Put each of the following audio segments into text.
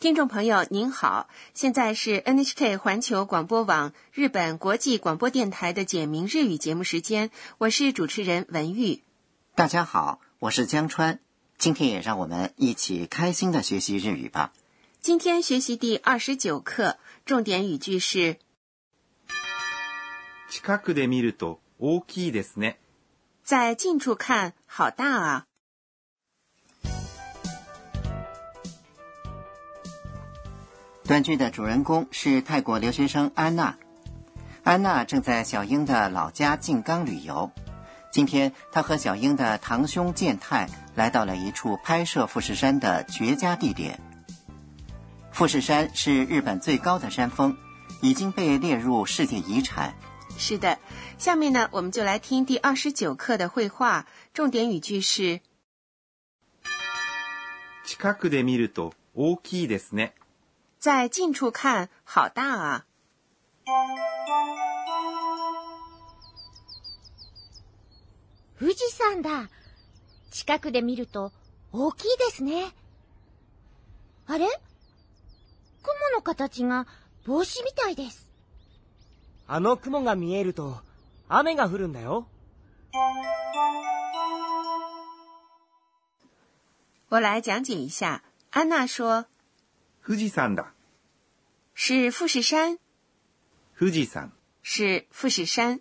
听众朋友您好，现在是 NHK 环球广播网日本国际广播电台的简明日语节目时间，我是主持人文玉。大家好，我是江川，今天也让我们一起开心的学习日语吧。今天学习第二十九课，重点语句是。近くでると大きいですね。在近处看好大啊。短剧的主人公是泰国留学生安娜。安娜正在小英的老家静冈旅游。今天，她和小英的堂兄健太来到了一处拍摄富士山的绝佳地点。富士山是日本最高的山峰，已经被列入世界遗产。是的，下面呢，我们就来听第二十九课的绘画重点语句是。近くでると大きいですね。在近处看，好大啊！富士山だ。近くで見ると大きいですね。あれ雲の形が帽子みたいです。あの雲が見えると雨が降るんだよ。我来讲解一下。安娜说：“富士山だ。是富士山。富士山。是富士山。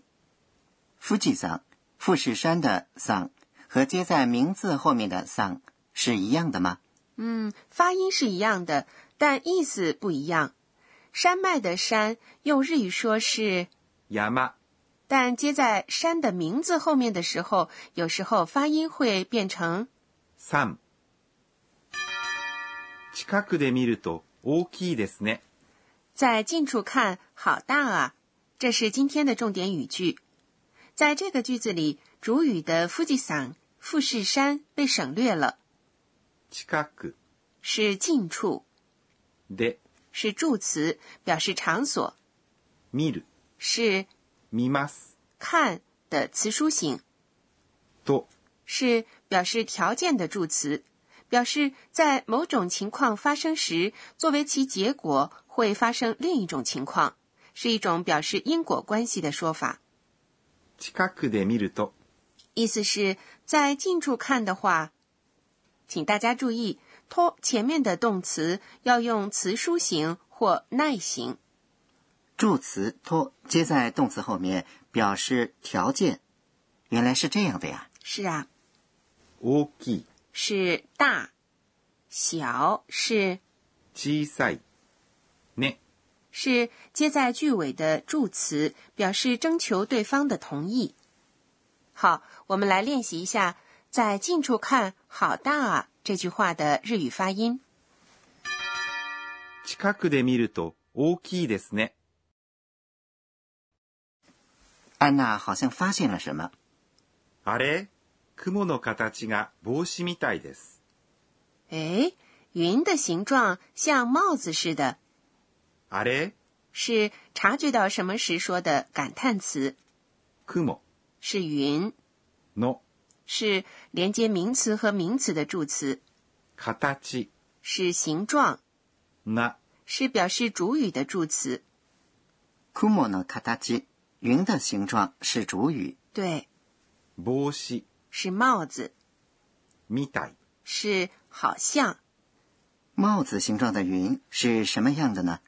富士山。富士山的“山”和接在名字后面的“山”是一样的吗？嗯，发音是一样的，但意思不一样。山脉的“山”用日语说是“ヤマ”，但接在山的名字后面的时候，有时候发音会变成“サン”。近くで見ると大きいですね。在近处看好大啊！这是今天的重点语句。在这个句子里，主语的富士山，富士山被省略了。近く是近处。で是助词，表示场所。見る是。みます看的词书形。ど是表示条件的助词。表示在某种情况发生时，作为其结果会发生另一种情况，是一种表示因果关系的说法。近くでると，意思是，在近处看的话，请大家注意托前面的动词要用词书形或耐形。助词托接在动词后面，表示条件。原来是这样的呀。是啊。大きい。是大，小是，小さいね，是接在句尾的助词，表示征求对方的同意。好，我们来练习一下，在近处看好大啊这句话的日语发音。近くでみると大きいですね。安娜好像发现了什么。あれ。云的形状像帽子似的。あれ是察觉到什么时说的感叹词。雲是云。の是连接名词和名词的助词。形那是表示主语的助词。雲的形状是主语。对。帽子。是帽子，是好像帽子形状的云是什么样的呢？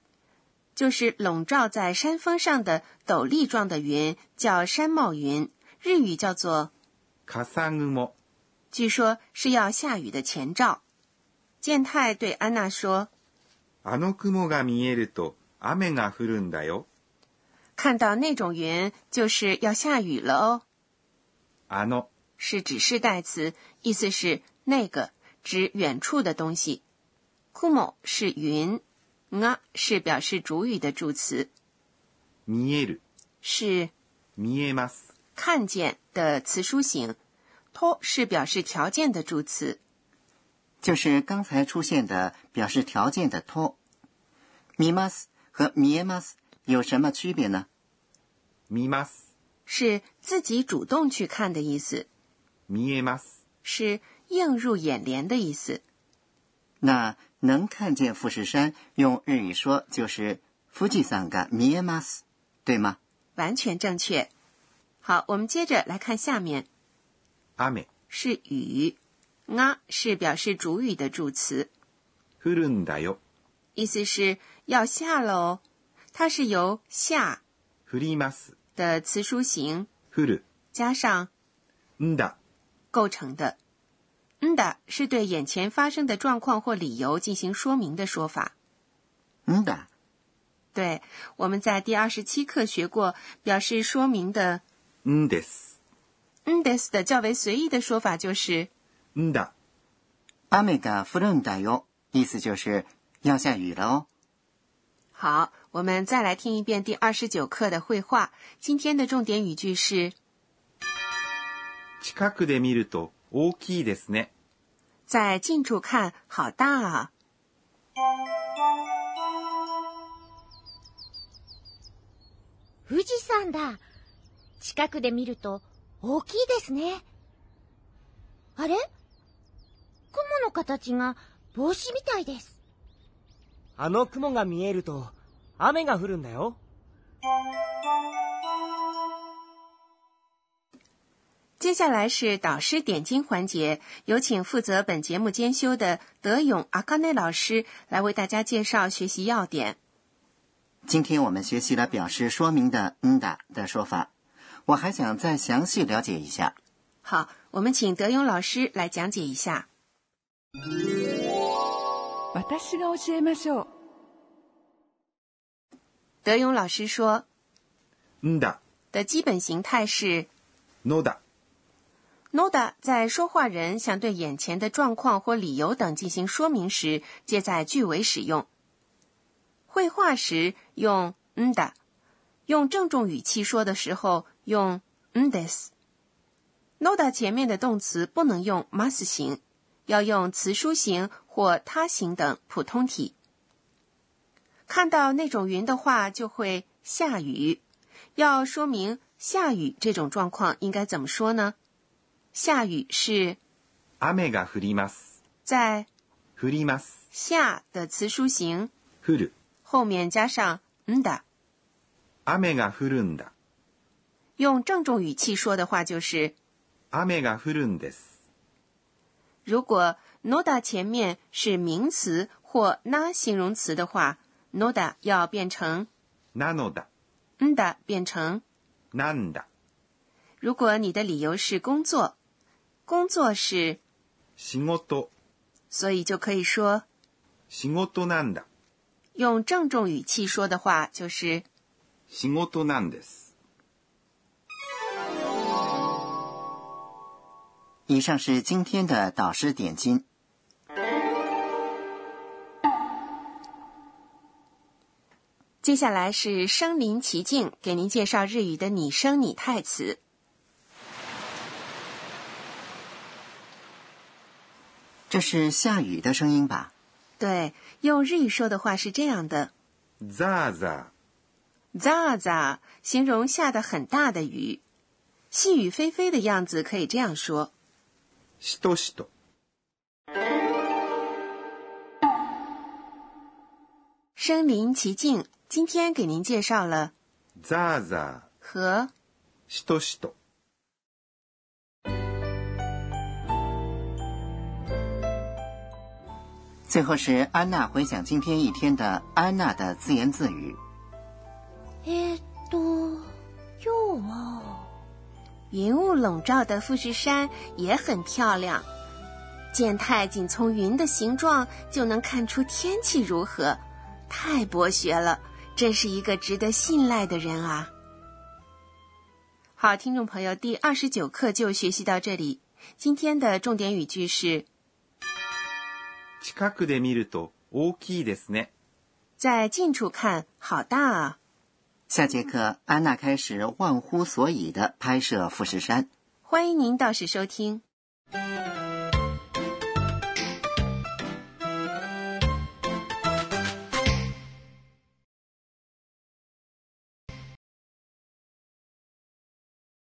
就是笼罩在山峰上的斗笠状的云，叫山帽云，日语叫做“卡萨乌帽”。据说是要下雨的前兆。健太对安娜说：“あの雲が見えると雨が降るんだよ。”看到那种云就是要下雨了哦。あの是指示代词，意思是那个指远处的东西。kumo 是云，a 是表示主语的助词。見える是見えます看见的词书形。と是表示条件的助词，就是刚才出现的表示条件的と。みます和みます有什么区别呢？みます是自己主动去看的意思。見えます是映入眼帘的意思。那能看见富士山用日语说就是富士山が見えます，对吗？完全正确。好，我们接着来看下面。雨是雨，啊是表示主语的助词。降るんだよ，意思是要下喽。它是由下降る m a 的词书形降る加上んだ。构成的嗯 d 是对眼前发生的状况或理由进行说明的说法。嗯 d 对，我们在第二十七课学过表示说明的嗯 d a s n d 的较为随意的说法就是嗯 d 阿美 m i 伦 a 哟，意思就是要下雨了哦。好，我们再来听一遍第二十九课的绘画今天的重点语句是。近くで見ると大きいですね。在近处看好大啊。富士山だ。近くで見ると大きいですね。あれ雲の形が帽子みたいです。あの雲が見えると雨が降るんだよ。接下来是导师点睛环节，有请负责本节目监修的德勇阿卡内老师来为大家介绍学习要点。今天我们学习了表示说明的嗯的”的说法，我还想再详细了解一下。好，我们请德勇老师来讲解一下。私が教えましょう。德勇老师说嗯的”的基本形态是 n o noda 在说话人想对眼前的状况或理由等进行说明时，皆在句尾使用。绘画时用 nda，用郑重语气说的时候用 n d h s noda 前面的动词不能用 mas 型，要用词书型或他型等普通体。看到那种云的话，就会下雨。要说明下雨这种状况，应该怎么说呢？下雨是，雨在下的词书形，后面加上 nda，雨用郑重语气说的话就是，如果 nda o 前面是名词或 na 形容词的话，nda o 要变成 nda o 变成，nanda。如果你的理由是工作。工作是，所以就可以说，なんだ。用郑重语气说的话就是，なんです。以上是今天的导师点睛。接下来是身临其境，给您介绍日语的拟声拟态词。这是下雨的声音吧？对，用日语说的话是这样的 z ー za za za，形容下的很大的雨，细雨霏霏的样子可以这样说 s h i t 身临其境，今天给您介绍了：za za 和 s h i t 最后是安娜回想今天一天的安娜的自言自语一朵云雾笼罩的富士山也很漂亮见太仅从云的形状就能看出天气如何太博学了真是一个值得信赖的人啊好听众朋友第二十九课就学习到这里今天的重点语句是近くで見ると大きいですね。在近处看好大啊！下节课安娜开始忘乎所以的拍摄富士山。欢迎您到时收听。